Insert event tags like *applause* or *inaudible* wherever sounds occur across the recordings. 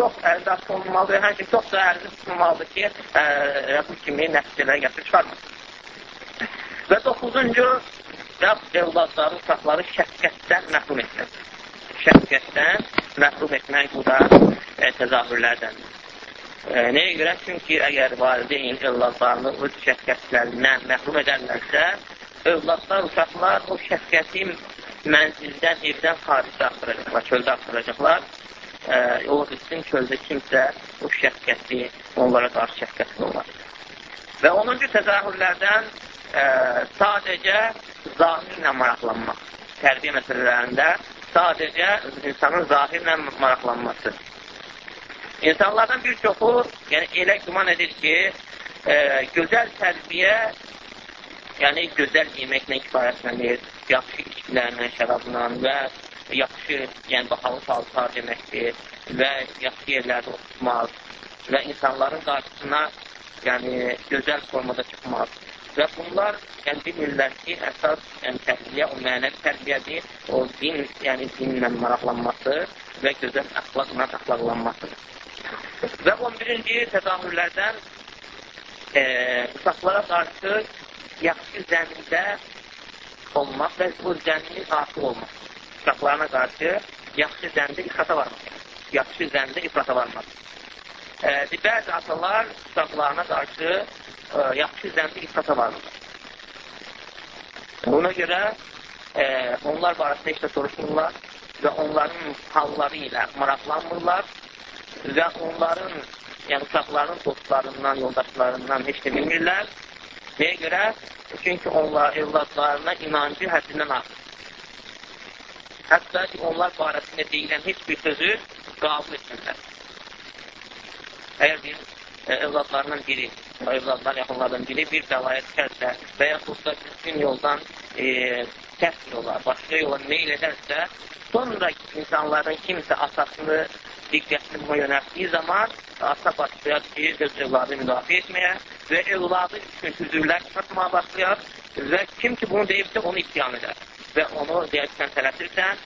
çox əldə olunmalıdır, həmçin çox da əldə tutulmalıdır ki, ə, bu kimi nəticələr gətirib çıxarmasın. Və 9-cu Rəbb evladları, uşaqları şəfqətdən məhrum etmək. Şəfqətdən məhrum etmək bu da e, təzahürlərdəndir. E, nəyə görə? Çünki əgər valideyn evladlarını öz şəfqətlərindən məhrum edərlərsə, övladlar, uşaqlar o şəfqəti mənzildən, evdən xaricdə axtaracaqlar, çöldə axtaracaqlar. E, ola bilsin çöldə kimsə o şəfqəti onlara qarşı şəfqətli olar. Və 10-cu təzahürlərdən ə, sadəcə zahirlə maraqlanmaq. Tərbiyə məsələlərində sadəcə insanın zahirlə maraqlanması. İnsanlardan bir çoxu yəni, elə güman edir ki, ə, gözəl tərbiyə yəni gözəl yeməklə kifayətlənir, yaxşı içkilərlə, şərabla və yaxşı, yəni bahalı paltar deməkdir və yaxşı yerlərdə oturmaq və insanların qarşısına yəni gözəl formada çıxmaq Və bunlar yəni, bilmirlər ki, əsas yəni, tərbiyə, o mənəvi tərbiyədir, o din, yəni dinlə maraqlanması və gözəl əxlaqla əxlaqlanmasıdır. Və 11-ci təzahürlərdən e, uşaqlara qarşı yaxşı zəmində olmaq və bu zəminin artıq olmaq. Uşaqlarına qarşı yaxşı zəmdə ifrata varmaq. Yaxşı zəmdə ifrata varmaq. E, bəzi atalar uşaqlarına qarşı ə, yaxşı zəmbi ifrata vardır. Ona görə e, onlar barəsində işlə soruşmurlar və onların halları ilə maraqlanmırlar və onların, yəni uşaqların dostlarından, yoldaşlarından heç də bilmirlər. Nəyə görə? Çünki onlar evladlarına inancı həddindən artır. Hətta ki, onlar barəsində deyilən heç bir sözü qabul etmirlər. Əgər bir e, evladlarından biri o evladlar, yaxınlardan biri bir bəlaya düşərsə və yaxud da düzgün yoldan e, sərt yola, başqa yola meyl edərsə, sonra insanların kimsə atasını, diqqətini buna yönəltdiyi zaman ata başlayar ki, öz evladı müdafiə etməyə və evladı üçün hüzürlər çıxartmağa başlayar və kim ki bunu deyibsə, onu ittiham edər və onu deyək, sən tələsirsən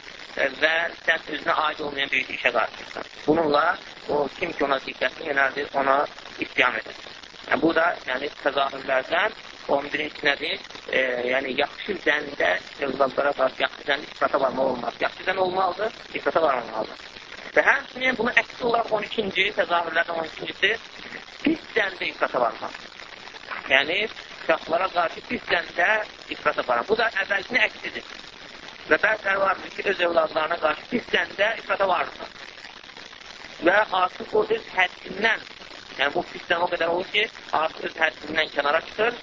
və sən özünə aid olmayan bir işə qarşıysan. Bununla o kim ki ona diqqətini yönəldir, ona ittiham edir. Yəni, bu da yəni, təzahürlərdən 11-ci nədir? E, yəni, yaxşı zəndə övladlara qarşı yaxşı zəndə ifrata varmaq olmaz. Yaxşı zənd olmalıdır, ifrata varmamalıdır. Və həmçinin bunu əksi olaraq 12-ci, təzahürlərdən 12-cisi pis zəndə ifrata varmaq. Yəni, uşaqlara qarşı pis zəndə ifrata varmaq. Bu da əvvəlkini əksidir. Və bəzilər vardır ki, öz övladlarına qarşı pis zəndə ifrata vardır. Və artıq o öz həddindən Yəni, bu pisdən o qədər olur ki, artıq öz həddindən kənara çıxır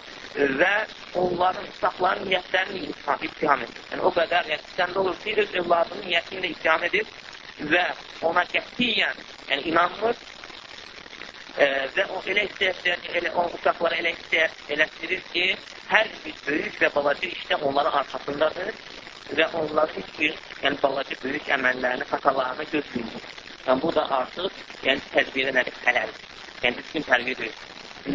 və onların, uşaqların niyyətlərini ittiham edir. Yəni, o qədər pisəndə olur ki, öz evladının niyyətini də ittiham edir və ona qətiyyən yəni, inanmır e, və o elə istəyir, elə, o uşaqlara elə istəyir, elətdirir ki, hər bir böyük və balaca işdə onların arxasındadır və onların heç bir yəni, balaca böyük əməllərini, xatalarını gözləyir. Yəni, bu da artıq yəni, tədbirə nədir? Xələldir. Yəni, düzgün tərbiyə deyil.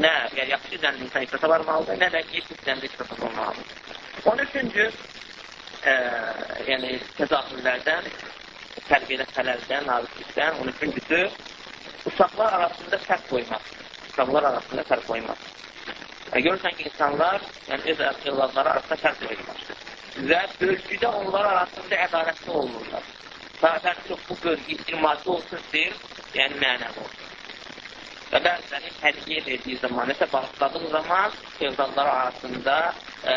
Nə, yəni, yaxşı zəndə insan ifrata varmalıdır, nə də yetmiş zəndə ifrata olmalıdır. 13-cü, e, yəni, təzahürlərdən, tərbiyədə xələldən, naziklikdən, 13-cüsü, uşaqlar arasında fərq qoymaq. Uşaqlar arasında fərq qoymaq. E, görürsən ki, insanlar, yəni, öz evladları arasında fərq qoyurlar. Və bölgüdə onlar arasında ədalətli olurlar. Fərq yox, bu bölgü maddi olsun, deyil, yəni mənəvi olsun. Və bəziləri hədiyyə verdiyi zaman, nəsə bağışladığı zaman sevdalları arasında ə,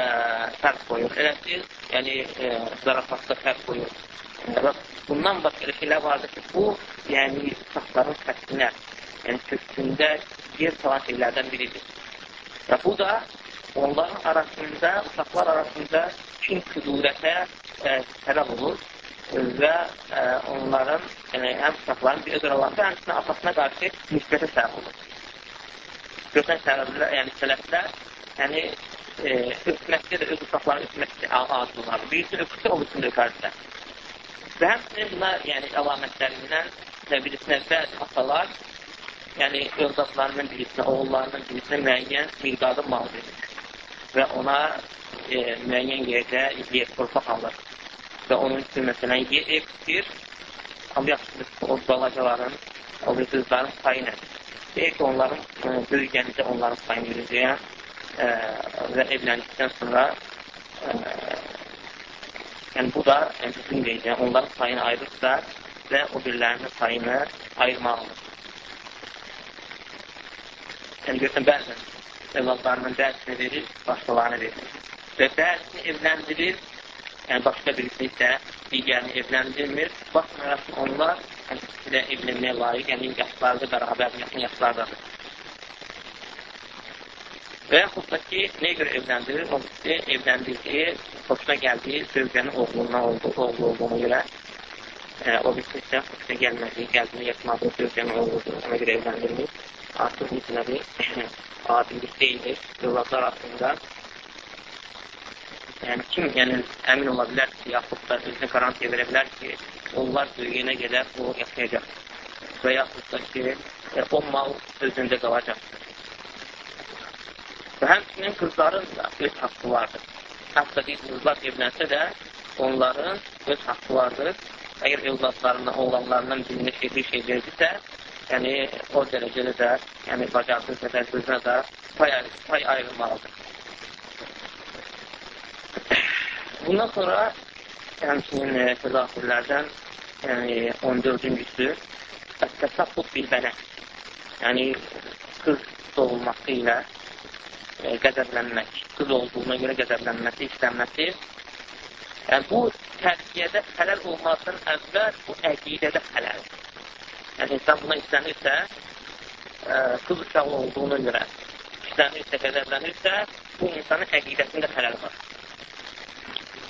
fərq qoyur. Elə ki, yəni ə, zarafatda fərq qoyur. Və bundan başqa elə şeylər vardır ki, bu, yəni uşaqların fərqinə, yəni kökündə yer salan şeylərdən biridir. Və bu da onların arasında, uşaqlar arasında kin küdurətə ə, səbəb olur və ə, onların, yəni, həm uşaqların bir özür alanda, həmçinin atasına qarşı nisbətə səbəb olur. Görsən sələflər, yəni sələflər, yəni e, öpməkdə də öz uşaqlarını öpməkdə arzular. Birisi öpürsə, o üçün öpərsə. Və həmçinin buna, yəni əlamətlərindən və birisinə bəzi atalar, yəni övladlarının birisinə, oğullarının birisinə müəyyən miqdarda mal verir. Və ona e, müəyyən yerdə yer, torpaq alır. Və onun üçün məsələn yer ev tikir, amma yaxşıdır o balacaların o qızların payı nədir? Deyir ki, onların e, böyüyəndə onların payını verəcəyəm e, və evləndikdən sonra e, yəni bu da yəni, düzgün deyəcəm, onların payını ayırırsa və o birlərinin payını ayırmalıdır. Yəni, görsən, bəzən evladlarının dərsini verir, başqalarına verir. Və dərsini evləndirir, yəni başqa birisi isə digərini evləndirmir. Baxmayaraq ki, onlar yəni, ilə evlənməyə layiq, yəni yaşlarda bərabər, yaxın yaşlardadır. Və yaxud da ki, nəyə görə evləndirir? O birisi evləndirdiyi, xoşuna gəldiyi sövcənin oğlundan olduğu, oğlu olduğuna görə e, o birisi isə xoşuna gəlmədiyi, qəlbini yatmadığı sövcənin oğludur. Ona görə evləndirmir. Artıq nəbi adillik deyilir *clears throat* övladlar arasında. Yəni, kim yəni, əmin ola bilər ki, yaxud da özünə qarantiya verə bilər ki, onlar böyüyənə qədər o yaşayacaq. Və yaxud da ki, e, o mal özündə qalacaqdır. Və həmçinin qızların da öz haqqı vardır. Hətta deyil, qızlar evlənsə də onların öz haqqı vardır. Əgər evladlarından, oğlanlarından birinə şey, bir şey verdirsə, yəni o dərəcədə də, yəni bacardığı qədər qızına da pay, pay ayrılmalıdır. Bundan sonra həmçinin e, təzahürlərdən yəni 14-cüsü təsəffud bilbənə yəni qız doğulması ilə e, qəzəblənmək, qız olduğuna görə qəzəblənməsi, istənməsi. Yəni, bu tərbiyədə xələl olmazdan əvvəl bu əqidədə xələldir. Yəni, insan buna istənirsə, ə, qız uşağı olduğuna görə istənirsə, qəzəblənirsə, bu insanın əqidəsində xələl var.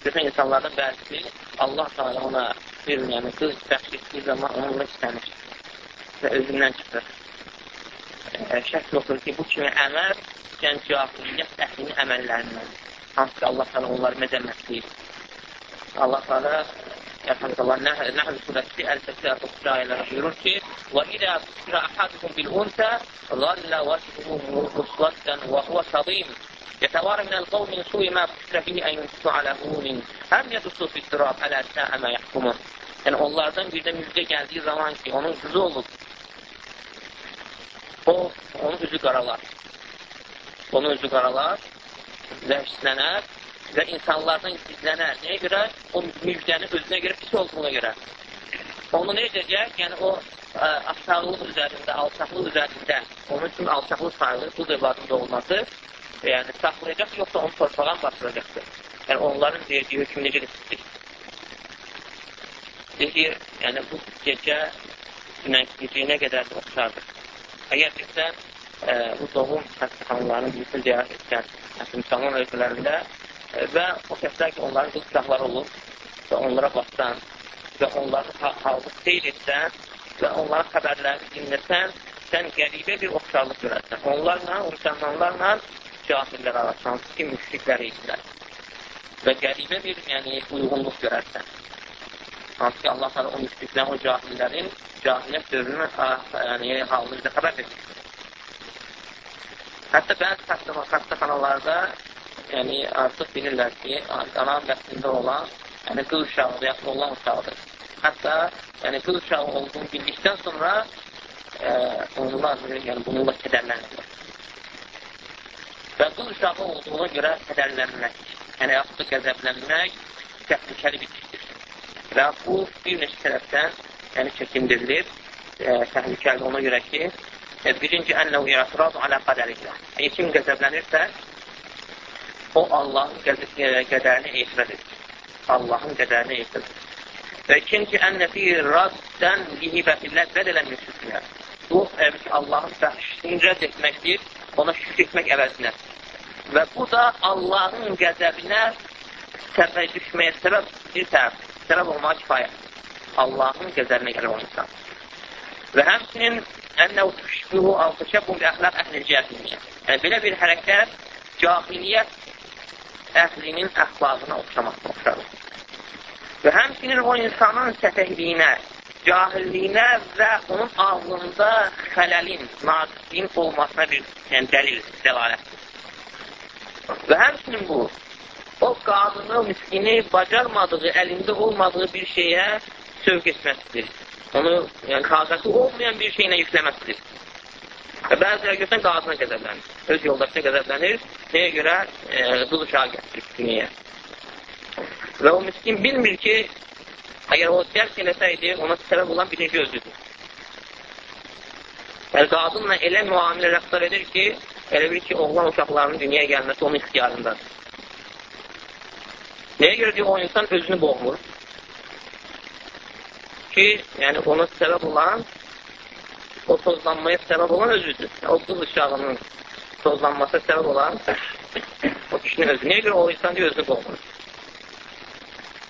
Görsən, insanlardan bəzisi Allah Teala ona bir yəni, qız bəxş etdiyi zaman onunla istənir və özündən çıxır E, şək yoxdur ki, bu kimi əməl düşən cahiliyyət əhlinin əməllərindən. Hansı ki, Allah sana onları mədəmmətləyir. Allah sana Elhamdülillah, Nəhl surəsi 58-60 ayələrə buyurur ki, وَإِذَا بُشِرَ أَحَدُكُمْ بِالْأُنْثَى ظَلَّ وَجْهُهُ مُسْوَدًّا وَهُوَ كَظِيمٌ يتوارى من القوم من سوء ما بشر به أن يمسك على هون هم يدسوا في التراب ألا ساء ما يحكمون. Yəni onlardan bir də müjdə gəldiyi zaman ki, onun qızı olub, o, onun üzü qaralar. Onun özü qaralar və işlənər və insanlardan gizlənər. Nəyə görə? O müjdəni özünə görə pis olduğuna görə. Onu nə edəcək? Yəni, o ə, aşağılıq üzərində, alçaqlıq üzərində, onun üçün alçaqlıq sayılır, bu evladın olması, yəni saxlayacaq, yoxsa onu torpağa batıracaqdır. Yəni, onların verdiyi hökm necə pisdir. Deyir, yəni bu gecə günəşliyinə qədər də oxşardır. Bilsən, e, bu doğum ziyarət etsən, müsəlman ölkələrində e, və o kəslər ki, onların qız uşaqları olub və onlara baxsan və onların halını seyr etsən və onların xəbərlərini dinləsən, sən qəribə bir oxşarlıq görərsən. Onlarla, o müsəlmanlarla cahillər arasında ki, müşriklər idilər. Və qəribə bir yəni, uyğunluq görərsən. Hansı ki, Allah o müşriklərin, o cahillərin cahiliyyət dövrünün yəni, halını bizə xəbər verir. Hətta bəzi xəstəxanalarda yəni, artıq bilirlər ki, qanan bəxtində olan yəni, qız uşağıdır, yaxın olan uşağıdır. Hətta yəni, qız uşağı olduğunu bildikdən sonra e, onlar yəni, bununla kədərlənirlər. Və qız uşağı olduğuna görə kədərlənmək, yəni yaxud da qəzəblənmək təhlükəli bir işdir. Və bu bir neçə tərəfdən yəni, çəkindirilir. E, təhlükəli ona görə ki, birinci ənəhu i'tirad alə qədərillah. Yəni, kim qəzəblənirsə, o Allahın qədərini etiraz edir. Allahın qədərini etiraz edir. Və ikinci ənə fi raddən lihibətillah bədələn müsüflər. Bu, ki, Allahın bəxşini rədd etməkdir, ona şükür etmək əvəzinə. Və bu da Allahın qəzəbinə səbəb düşməyə səbəb bir tərəf, səbəb olmağa kifayət. Allahın qəzəbinə gəlir o insan. Və həmçinin ənəv tüşbihu əv təşəbbun bi əxlaq əhlil cahiliyyə. Yəni, belə bir hərəkət cahiliyyət əhlinin əxlaqına oxşamaqda oxşarır. Və həmçinin o insanın səfəhliyinə, cahilliyinə və onun ağlında xələlin, naqisliyin olmasına bir yəni, dəlil, dəlalət. Və həmçinin bu, o qadını, miskini bacarmadığı, əlində olmadığı bir şeyə sövq etməsidir. onu yəni, taqəti olmayan bir şeylə yükləməsidir. Və bəziləri görsən qadına qəzəblənir. Öz yoldaşına qəzəblənir. Nəyə görə? E, qız uşağı gətirir dünyaya. Və o miskin bilmir ki, əgər o dərk eləsəydi, ona səbəb olan birinci özüdür. Yəni, qadınla elə müamilə rəftar edir ki, elə bir ki, oğlan uşaqlarının dünyaya gəlməsi onun ixtiyarındadır. Nəyə görə ki, o insan özünü boğmur? Ki, yəni ona səbəb olan o tozlanmaya səbəb olan özüdür. O qız uşağının tozlanması səbəb olan o kişinin özü. Niyə görə o insan deyir, özünü qoğmur?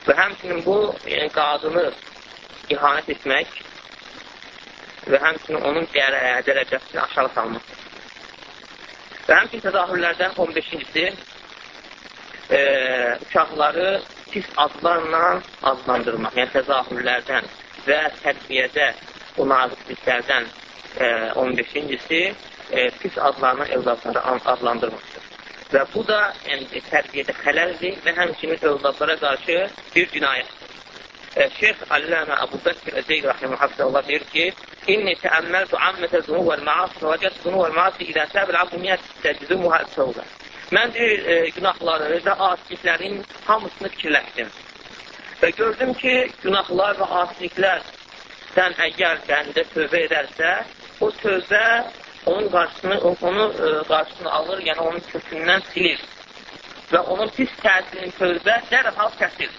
Və həmçinin bu, yəni qadını ihanət etmək və həmçinin onun dərəcəsini aşağı salmaq. Və həmçinin təzahürlərdən 15-incisi e, uşaqları pis adlarla adlandırmaq, yəni təzahürlərdən və tərbiyədə bu naziksizlərdən 15-incisi e, pis adlarına övladları adlandırmaqdır. Və bu da yəni, tərbiyədə xələldir və həmçinin övladlara qarşı bir cinayətdir. E, Şeyx Alləmə Əbu Bəkir Əzeyq Rəhmə Allah deyir ki, İnni təəmməltu ammətə zunu vəl maasi və vəcət zunu vəl maasi idə səbil abdu miyyət təcdümühə səvlə. Mən deyir, e, günahları və asiliklərin hamısını fikirləşdim. Və gördüm ki, günahlar və asiliklər sən əgər kəndə tövbə edərsə, o tövbə onun qarşısını, onu ə, e, qarşısını alır, yəni onun kökündən silir. Və onun pis təsirini tövbə dərhal kəsir.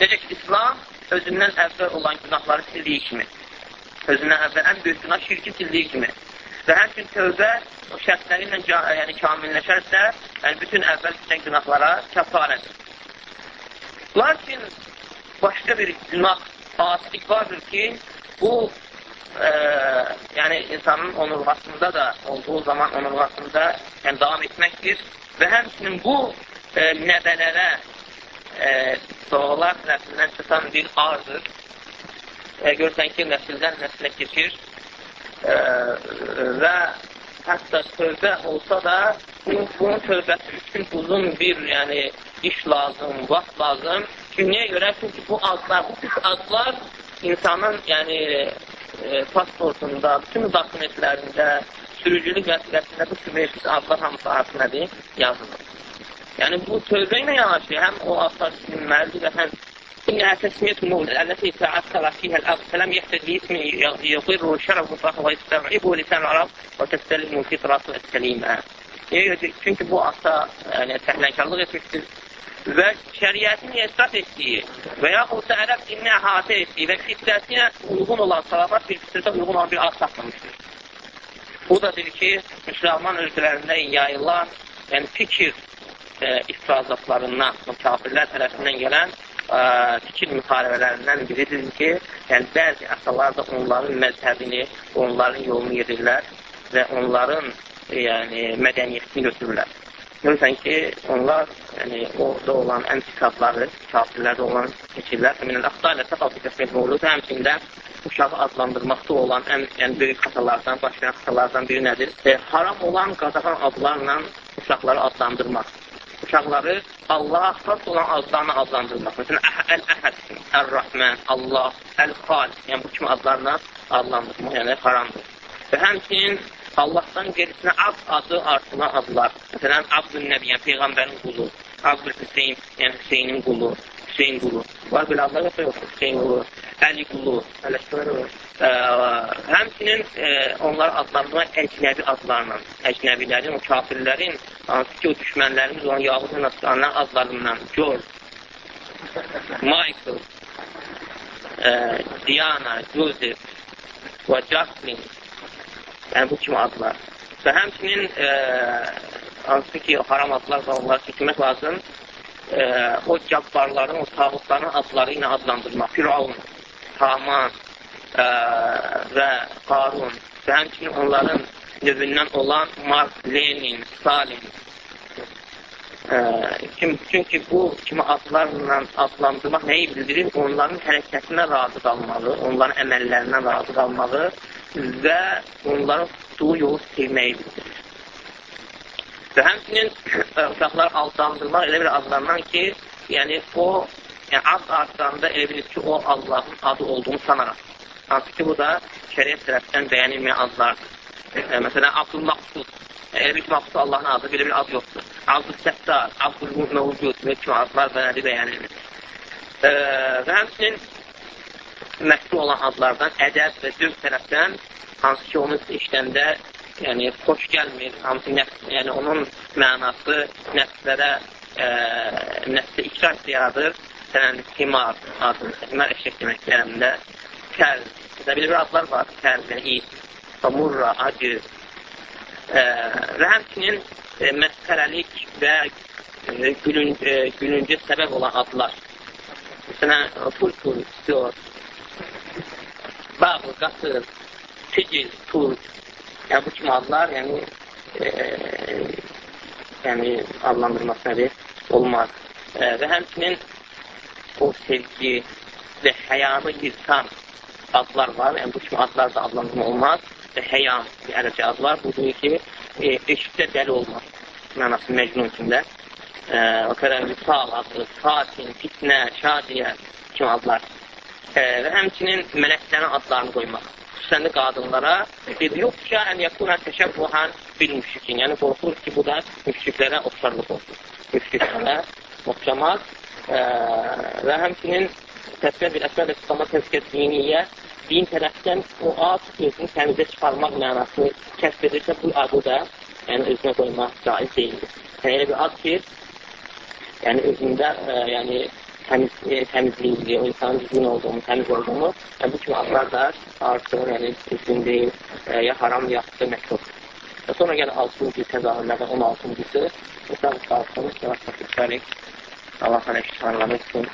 Necə ki, İslam özündən əvvəl olan günahları sildiyi kimi. Özündən əvvəl ən böyük günah şirki sildiyi kimi. Və həmçin tövbə o şərtləri ilə yəni, kamilləşərsə, yəni bütün əvvəl düşən günahlara kəfarədir. Lakin başqa bir günah, asilik vardır ki, bu e, yəni insanın onurğasında da olduğu zaman onurğasında yəni, davam etməkdir və həmçinin bu e, nəbələrə e, doğular nəslindən çıxan bir ardır. E, görsən ki, nəsildən nəsilə keçir e, və hətta tövbə olsa da bunun tövbəsi üçün uzun bir yəni, iş lazım, vaxt lazım. Çünki niyə görə? Çünki bu adlar, bu pis adlar insanın yəni e, pasportunda, bütün dokumentlərində, sürücülük vəsiqəsində bu sürücülük adlar hamısı artıq nədir? Yazılır. Yəni bu tövbə ilə yanaşı həm o adlar silinməlidir və həm إنها تسمية المولد التي تعثر فيها الأرض فلم يحتج باسم يضر شرفه فهو يستوعبه لسان العرب وتستلم فطرة السليمة. Çünki bu ata yəni, səhlənkarlıq etmişdir və şəriətin etraf etdiyi və yaxud da ərəb dininə əhatə etdiyi və fitrəsinə uyğun olan, salamat bir fitrətə uyğun olan bir ad saxlamışdır. Bu da deyir ki, müsəlman ölkələrində yayılan yəni fikir e, ifrazatlarından, kafirlər tərəfindən gələn ə, e, fikir müharibələrindən biridir ki, yəni bəzi əsalar da onların məzhəbini, onların yolunu yedirlər və onların yəni, mədəniyyətini götürürlər. Görürsən ki, onlar yəni, orada olan ən kitabları, kafirlərdə olan fikirlər, minəl əxtarlə təxalqı təsmət olur, həmçində uşağı adlandırmaqda olan ən, ən böyük xatalardan, başlayan xatalardan biri nədir? E, haram olan qadağan adlarla uşaqları adlandırmaq. Uşaqları Allaha xas olan adlarla adlandırmaq. Məsələn, Əl-Əhəd, Əl-Rəhmən, Allah, Əl-Xal, yəni bu kimi adlarla adlandırmaq, yəni haramdır. Və həmçinin Allahdan qeyrisinə Ab adı artına adlar. Məsələn, Abdül Nəbi, yəni Peyğəmbərin qulu, Abdül Hüseyin, yəni Hüseynin qulu, Hüseyin qulu. Var belə adlar yoxsa yox, Hüseyin qulu, Əli qulu, ə, həmçinin ə, onlar adlandırma əcnəbi adlarla, əcnəbilərin, o kafirlərin, hansı ki, o düşmənlərimiz olan Yahud və Nasranlar adlarından, George, Michael, ə, Diana, Joseph və Justin, Yəni, bu kimi adlar. Və həmçinin e, hansı ki, haram adlar və onları çəkmək lazım, e, o cabbarların, o tağutların adları ilə adlandırmaq. Firavun, Haman e, və Qarun və həmçinin onların növündən olan Mark, Lenin, Stalin, Kim, çünki bu kimi adlarla adlandırmaq nəyi bildirir? Onların hərəkətinə razı qalmalı, onların əməllərinə razı qalmalı və onların tutduğu yolu sevməyi bildirir. Və həmçinin uşaqlar aldandırmaq elə bir adlarından ki, yəni o yəni ad ardında elə bilir ki, o Allahın adı olduğunu sanaraq. Hansı ki, bu da şəriət tərəfdən bəyənilməyən adlardır. E, məsələn, Abdülmaqsud. Elə bir ki, Maqsud Allahın adı, belə bir ad yoxdur. Abdülsəttar, Abdülmövcud, belə kimi adlar bənədi bəyənilir. E, və həmçinin məşhur olan adlardan ədəb və döv tərəfdən hansı ki, onu işləndə yəni, xoş gəlmir, hansı nəfs, yəni onun mənası nəfslərə e, nəfsə ikrar yaradır. Məsələn, himar adı, himar eşək demək yerində, kəl, belə bir adlar var, kəl, yəni it, murra, acı e, və həmçinin e, məsələlik və e, gülün, e, gülüncə səbəb olan adlar. Məsələn, pul-pul, istiyor, bağ, qasır, sicil, pul, yəni bu kimi adlar, yəni, e, yəni adlandırması nədir? Olmaz. E, və həmçinin o sevgi və həyanı yırtan adlar var. Yəni, bu kimi adlar da adlandırma olmaz. Və həyam bir ərəbcə ad var. Budur ki, e, eşitdə dəli olmaz. Mənası məcnun kimdə. E, o qədər vüsal adlı, fatin, fitnə, şadiyə kimi adlar. Və həmçinin mələklərin adlarını qoymaq. Xüsusən də qadınlara dedi, yox ki, ən yakuna təşəbbuhan bil müşrikin. Yəni, qorxur ki, bu da müşriklərə oxşarlıq olsun. Müşriklərə oxşamaz. E, və həmçinin təsvir bir əsər İslam'a təzkir diniyə din tərəfdən o ad özünü təmizə çıxarmaq mənasını kəsb edirsə, bu adı da yəni, özünə qoymaq caiz deyildir. Yəni, elə bir ad ki, yəni özündə ə, e, yəni, təmiz, e, təmizliyi, o insanın düzgün olduğunu, təmiz olduğunu, yəni, bu kimi adlar da artıq yəni, düzgün deyil, e, ya haram, yaxşı, məkruh. Və sonra gəlir 6-cı təzahürlərdən 16-cısı, bu da qalsın, yavaş-yavaş keçərik. Allah hələ iştiharları etsin.